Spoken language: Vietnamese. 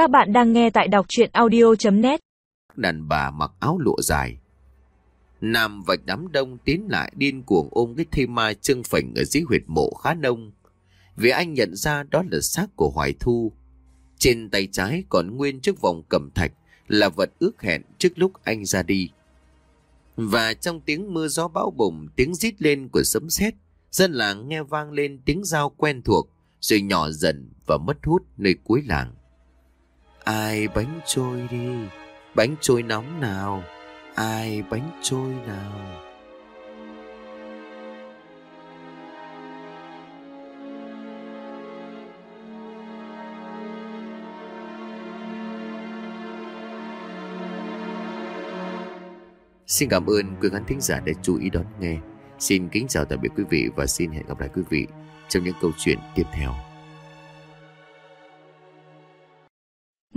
Các bạn đang nghe tại đọc chuyện audio.net Đàn bà mặc áo lụa dài. Nam vạch đám đông tiến lại điên cuồng ôm cái thây ma trưng phình ở dưới huyệt mộ khá đông. Vì anh nhận ra đó là xác của Hoài Thu. Trên tay trái còn nguyên chiếc vòng cầm thạch là vật ước hẹn trước lúc anh ra đi. Và trong tiếng mưa gió bão bùng, tiếng rít lên của sấm sét, dân làng nghe vang lên tiếng dao quen thuộc, rồi nhỏ dần và mất hút nơi cuối làng. Ai bánh trôi đi, bánh trôi nóng nào, ai bánh trôi nào. Xin cảm ơn quý khán thính giả đã chú ý đón nghe. Xin kính chào tạm biệt quý vị và xin hẹn gặp lại quý vị trong những câu chuyện tiếp theo.